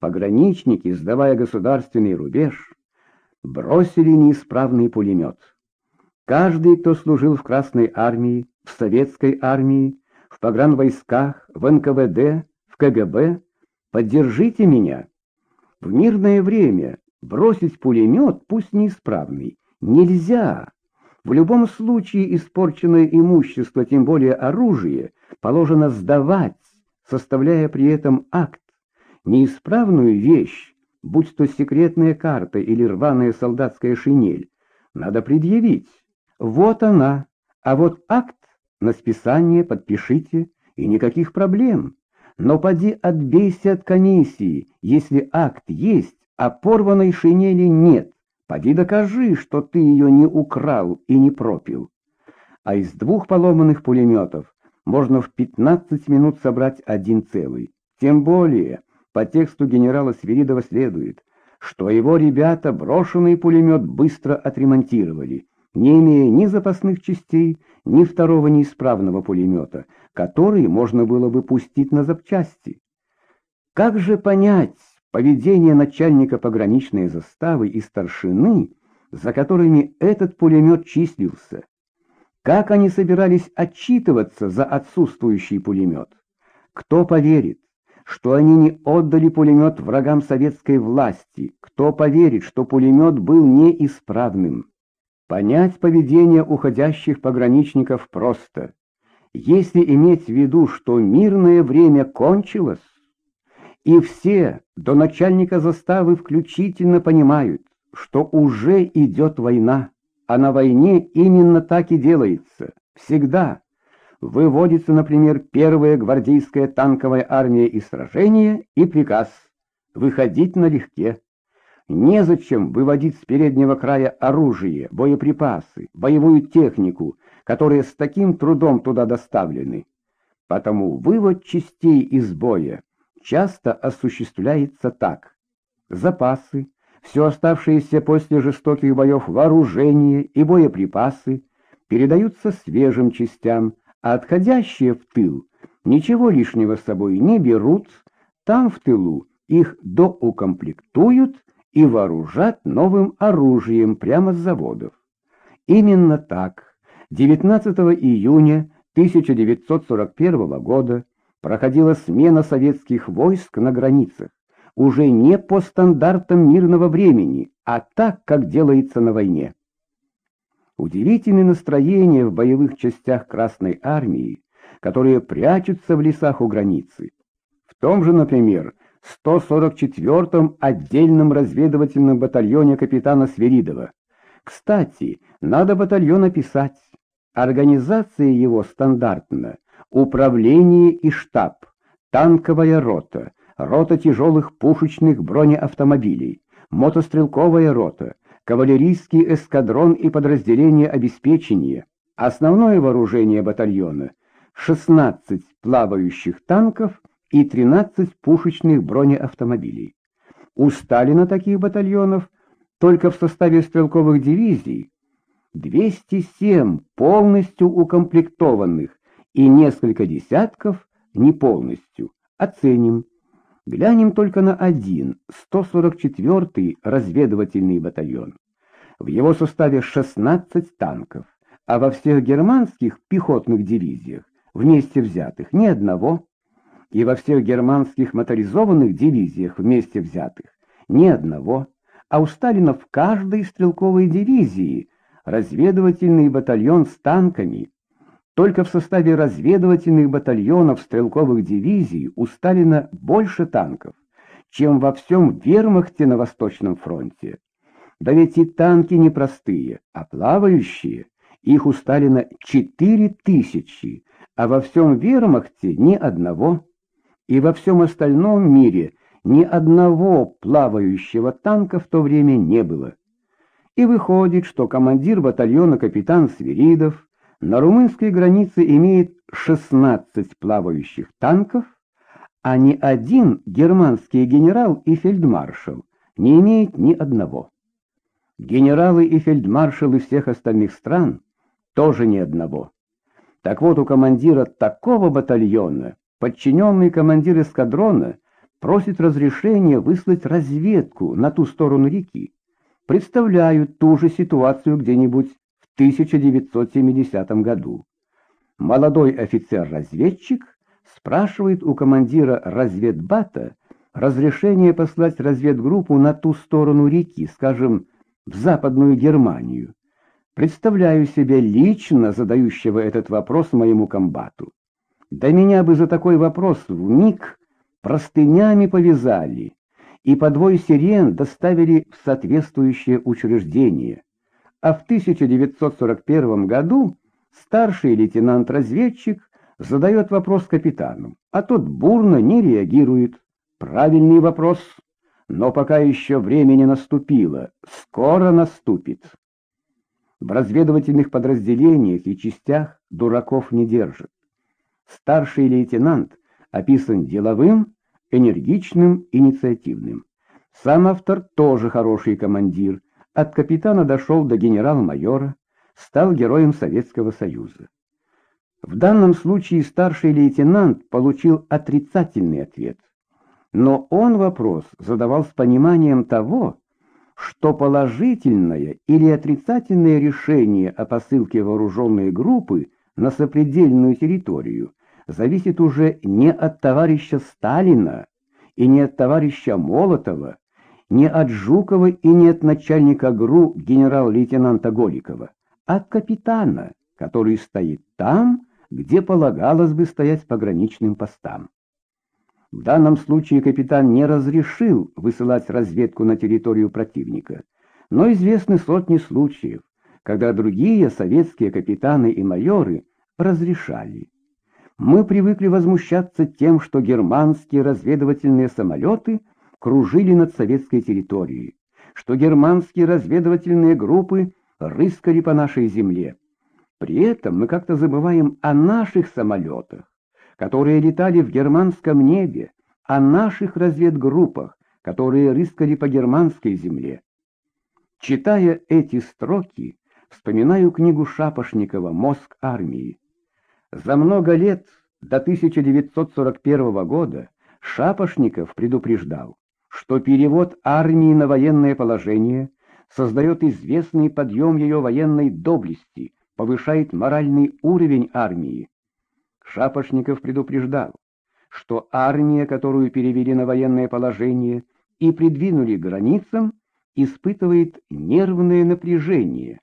пограничники, сдавая государственный рубеж, бросили неисправный пулемет. Каждый, кто служил в Красной армии, в Советской армии, в погранвойсках, в НКВД, в КГБ, поддержите меня. В мирное время бросить пулемет, пусть неисправный, нельзя. В любом случае испорченное имущество, тем более оружие, положено сдавать, составляя при этом акт. Неисправную вещь, будь то секретная карта или рваная солдатская шинель, надо предъявить. Вот она, а вот акт на списание подпишите, и никаких проблем. Но поди отбейся от комиссии, если акт есть, а порванной шинели нет. Поди докажи, что ты ее не украл и не пропил. А из двух поломанных пулеметов можно в 15 минут собрать один целый. Тем более, по тексту генерала Свиридова следует, что его ребята брошенный пулемет быстро отремонтировали, не имея ни запасных частей, ни второго неисправного пулемета, который можно было бы пустить на запчасти. Как же понять поведение начальника пограничной заставы и старшины, за которыми этот пулемет числился? Как они собирались отчитываться за отсутствующий пулемет? Кто поверит, что они не отдали пулемет врагам советской власти? Кто поверит, что пулемет был неисправным? Понять поведение уходящих пограничников просто. Если иметь в виду, что мирное время кончилось, и все, до начальника заставы включительно понимают, что уже идет война, а на войне именно так и делается, всегда. Выводится, например, первая гвардейская танковая армия из сражения и приказ выходить налегке. Незачем выводить с переднего края оружие, боеприпасы, боевую технику, которые с таким трудом туда доставлены. Потому вывод частей из боя часто осуществляется так. Запасы, все оставшееся после жестоких боев вооружение и боеприпасы передаются свежим частям, а отходящие в тыл ничего лишнего с собой не берут, там в тылу их доукомплектуют и вооружат новым оружием прямо с заводов. Именно так 19 июня 1941 года проходила смена советских войск на границах, уже не по стандартам мирного времени, а так, как делается на войне. Удивительное настроение в боевых частях Красной Армии, которые прячутся в лесах у границы. В том же, например, 144-м отдельном разведывательном батальоне капитана Сверидова. Кстати, надо батальон описать. Организация его стандартна. Управление и штаб, танковая рота, рота тяжелых пушечных бронеавтомобилей, мотострелковая рота, кавалерийский эскадрон и подразделение обеспечения. Основное вооружение батальона — 16 плавающих танков — и 13 пушечных бронеавтомобилей. У Сталина таких батальонов только в составе стрелковых дивизий 207 полностью укомплектованных и несколько десятков не полностью. Оценим. Глянем только на один, 144-й разведывательный батальон. В его составе 16 танков, а во всех германских пехотных дивизиях, вместе взятых, ни одного и во всех германских моторизованных дивизиях вместе взятых ни одного, а у Сталина в каждой стрелковой дивизии разведывательный батальон с танками. Только в составе разведывательных батальонов стрелковых дивизий у Сталина больше танков, чем во всем вермахте на Восточном фронте. Да ведь и танки не простые, а плавающие. Их у Сталина четыре тысячи, а во всем вермахте ни одного и во всем остальном мире ни одного плавающего танка в то время не было. И выходит, что командир батальона капитан Свиридов на румынской границе имеет 16 плавающих танков, а ни один германский генерал и фельдмаршал не имеет ни одного. Генералы и фельдмаршалы всех остальных стран тоже ни одного. Так вот, у командира такого батальона подчиненный командир эскадрона просит разрешения выслать разведку на ту сторону реки. Представляют ту же ситуацию где-нибудь 1970 году. Молодой офицер-разведчик спрашивает у командира разведбата разрешение послать разведгруппу на ту сторону реки, скажем, в Западную Германию. Представляю себе лично задающего этот вопрос моему комбату. Да меня бы за такой вопрос в миг простынями повязали и по двое сирен доставили в соответствующее учреждение. А в 1941 году старший лейтенант-разведчик задает вопрос капитану, а тот бурно не реагирует. Правильный вопрос, но пока еще время не наступило, скоро наступит. В разведывательных подразделениях и частях дураков не держат. Старший лейтенант описан деловым, энергичным, инициативным. Сам автор тоже хороший командир, от капитана дошел до генерал-майора, стал героем Советского Союза. В данном случае старший лейтенант получил отрицательный ответ, но он вопрос задавал с пониманием того, что положительное или отрицательное решение о посылке вооруженной группы на сопредельную территорию зависит уже не от товарища Сталина и не от товарища Молотова, не от Жукова и не от начальника ГРУ генерал-лейтенанта Голикова, а от капитана, который стоит там, где полагалось бы стоять пограничным постам. В данном случае капитан не разрешил высылать разведку на территорию противника, но известны сотни случаев, когда другие советские капитаны и майоры разрешали. Мы привыкли возмущаться тем, что германские разведывательные самолеты кружили над советской территорией, что германские разведывательные группы рыскали по нашей земле. При этом мы как-то забываем о наших самолетах, которые летали в германском небе, о наших разведгруппах, которые рыскали по германской земле. Читая эти строки, вспоминаю книгу Шапошникова «Мозг армии». За много лет, до 1941 года, Шапошников предупреждал, что перевод армии на военное положение создает известный подъем ее военной доблести, повышает моральный уровень армии. Шапошников предупреждал, что армия, которую перевели на военное положение и придвинули к границам, испытывает нервное напряжение.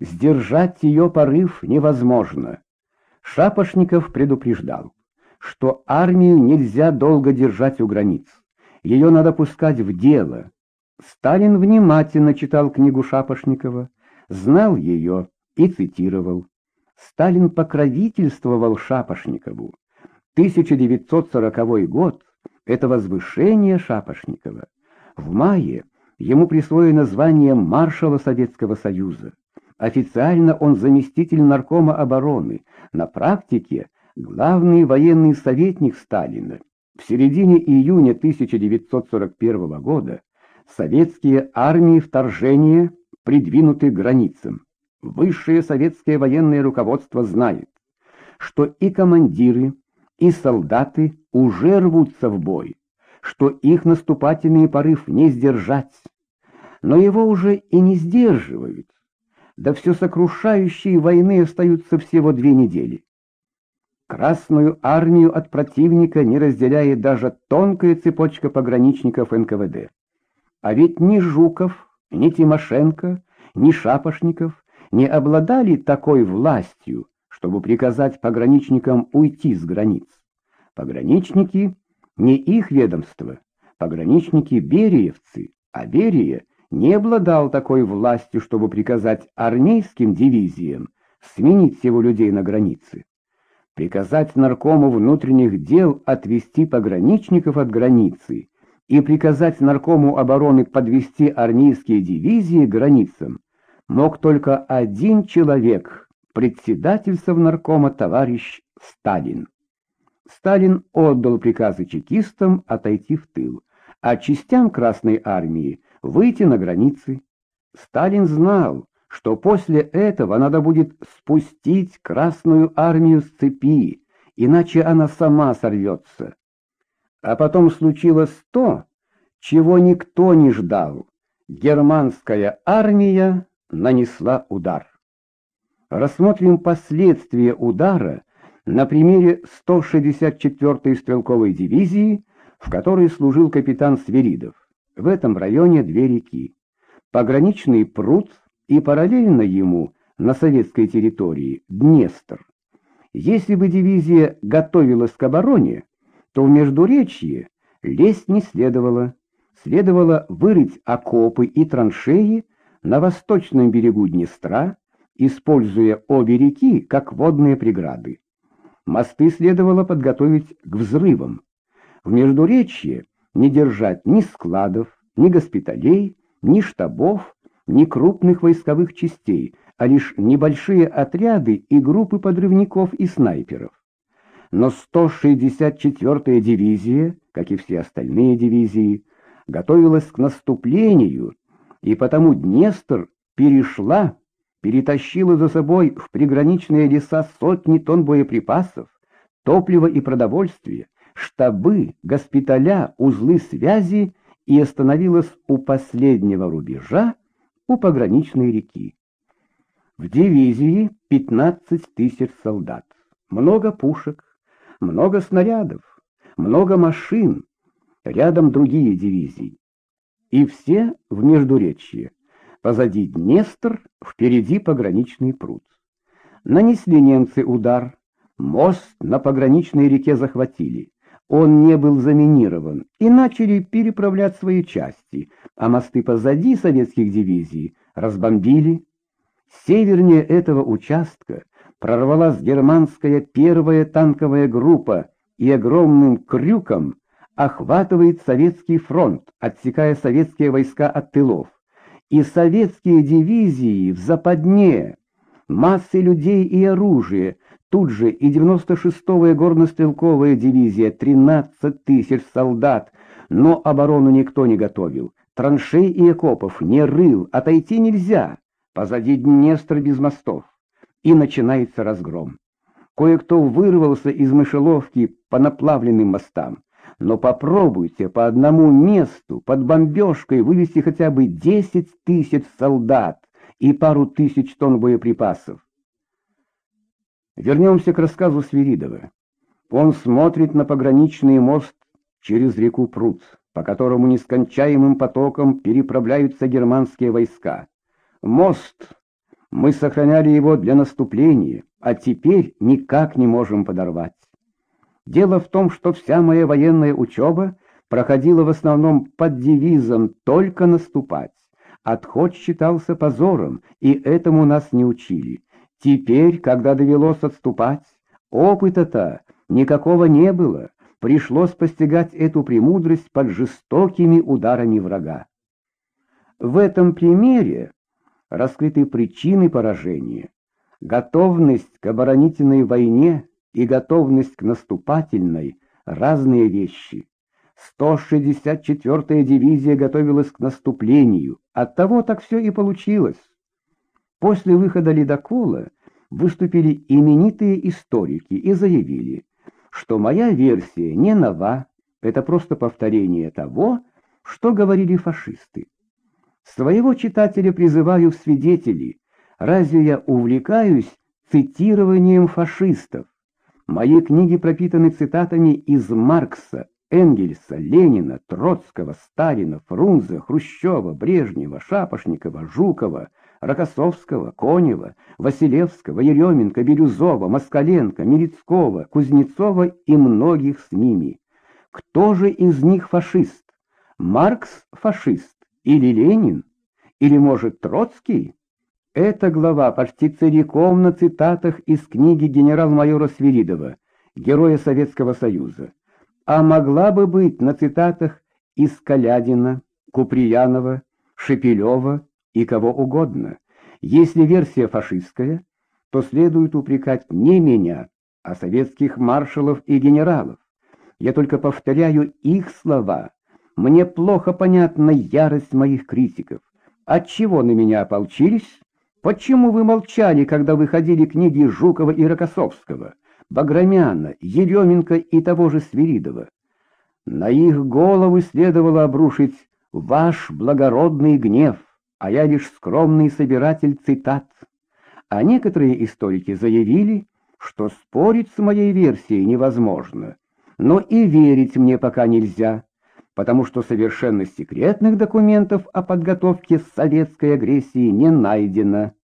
Сдержать ее порыв невозможно. Шапошников предупреждал, что армию нельзя долго держать у границ. Ее надо пускать в дело. Сталин внимательно читал книгу Шапошникова, знал ее и цитировал. Сталин покровительствовал Шапошникову. 1940 год — это возвышение Шапошникова. В мае ему присвоено звание маршала Советского Союза. Официально он заместитель наркома обороны, на практике главный военный советник Сталина. В середине июня 1941 года советские армии вторжения придвинуты к границам. Высшее советское военное руководство знает, что и командиры, и солдаты уже рвутся в бой, что их наступательный порыв не сдержать, но его уже и не сдерживают. Все сокрушающие войны остаются всего две недели. Красную армию от противника не разделяет даже тонкая цепочка пограничников НКВД. А ведь ни Жуков, ни Тимошенко, ни Шапошников не обладали такой властью, чтобы приказать пограничникам уйти с границ. Пограничники не их ведомство, пограничники бериевцы, а Берия не обладал такой властью, чтобы приказать армейским дивизиям сменить всего людей на границе. Приказать наркому внутренних дел отвести пограничников от границы и приказать наркому обороны подвести армейские дивизии к границам мог только один человек, председатель наркома товарищ Сталин. Сталин отдал приказы чекистам отойти в тыл, а частям Красной Армии выйти на границы. Сталин знал, что после этого надо будет спустить Красную Армию с цепи, иначе она сама сорвется. А потом случилось то, чего никто не ждал. Германская армия нанесла удар. Рассмотрим последствия удара на примере 164-й стрелковой дивизии, в которой служил капитан Сверидов. В этом районе две реки. Пограничный пруд и параллельно ему на советской территории Днестр. Если бы дивизия готовилась к обороне, то в Междуречье лезть не следовало. Следовало вырыть окопы и траншеи на восточном берегу Днестра, используя обе реки как водные преграды. Мосты следовало подготовить к взрывам. В Междуречье не держать ни складов, ни госпиталей, ни штабов, ни крупных войсковых частей, а лишь небольшие отряды и группы подрывников и снайперов. Но 164-я дивизия, как и все остальные дивизии, готовилась к наступлению, и потому Днестр перешла, перетащила за собой в приграничные леса сотни тонн боеприпасов, топлива и продовольствия, штабы, госпиталя, узлы связи и остановилась у последнего рубежа, у пограничной реки. В дивизии 15 тысяч солдат, много пушек, много снарядов, много машин, рядом другие дивизии. И все в Междуречье. Позади Днестр, впереди пограничный пруд. Нанесли немцы удар, мост на пограничной реке захватили он не был заминирован, и начали переправлять свои части, а мосты позади советских дивизий разбомбили. Севернее этого участка прорвалась германская первая танковая группа и огромным крюком охватывает советский фронт, отсекая советские войска от тылов. И советские дивизии в западне, массы людей и оружия Тут же и 96-я горнострелковая дивизия, 13 тысяч солдат, но оборону никто не готовил. Траншей и окопов не рыл, отойти нельзя. Позади Днестр без мостов. И начинается разгром. Кое-кто вырвался из мышеловки по наплавленным мостам. Но попробуйте по одному месту под бомбежкой вывести хотя бы 10 тысяч солдат и пару тысяч тонн боеприпасов. Вернемся к рассказу Свиридова. Он смотрит на пограничный мост через реку Прут, по которому нескончаемым потоком переправляются германские войска. Мост. Мы сохраняли его для наступления, а теперь никак не можем подорвать. Дело в том, что вся моя военная учеба проходила в основном под девизом «только наступать». Отход считался позором, и этому нас не учили. Теперь, когда довелось отступать, опыта-то никакого не было, пришлось постигать эту премудрость под жестокими ударами врага. В этом примере раскрыты причины поражения, готовность к оборонительной войне и готовность к наступательной — разные вещи. 164-я дивизия готовилась к наступлению, оттого так все и получилось. После выхода ледокола выступили именитые историки и заявили, что моя версия не нова, это просто повторение того, что говорили фашисты. Своего читателя призываю в свидетели, разве я увлекаюсь цитированием фашистов? Мои книги пропитаны цитатами из Маркса, Энгельса, Ленина, Троцкого, Сталина, Фрунзе, Хрущева, Брежнева, Шапошникова, Жукова, Рокоссовского, Конева, Василевского, Еременко, Бирюзова, Москаленко, Милицкого, Кузнецова и многих с ними. Кто же из них фашист? Маркс фашист? Или Ленин? Или, может, Троцкий? Эта глава почти целиком на цитатах из книги генерал-майора Свиридова, героя Советского Союза, а могла бы быть на цитатах из Калядина, Куприянова, Шепелева, и кого угодно. Если версия фашистская, то следует упрекать не меня, а советских маршалов и генералов. Я только повторяю их слова. Мне плохо понятна ярость моих критиков. Отчего на меня ополчились? Почему вы молчали, когда выходили книги Жукова и Рокоссовского, Баграмяна, Еременко и того же Свиридова? На их головы следовало обрушить ваш благородный гнев, а я лишь скромный собиратель цитат. А некоторые историки заявили, что спорить с моей версией невозможно, но и верить мне пока нельзя, потому что совершенно секретных документов о подготовке советской агрессии не найдено.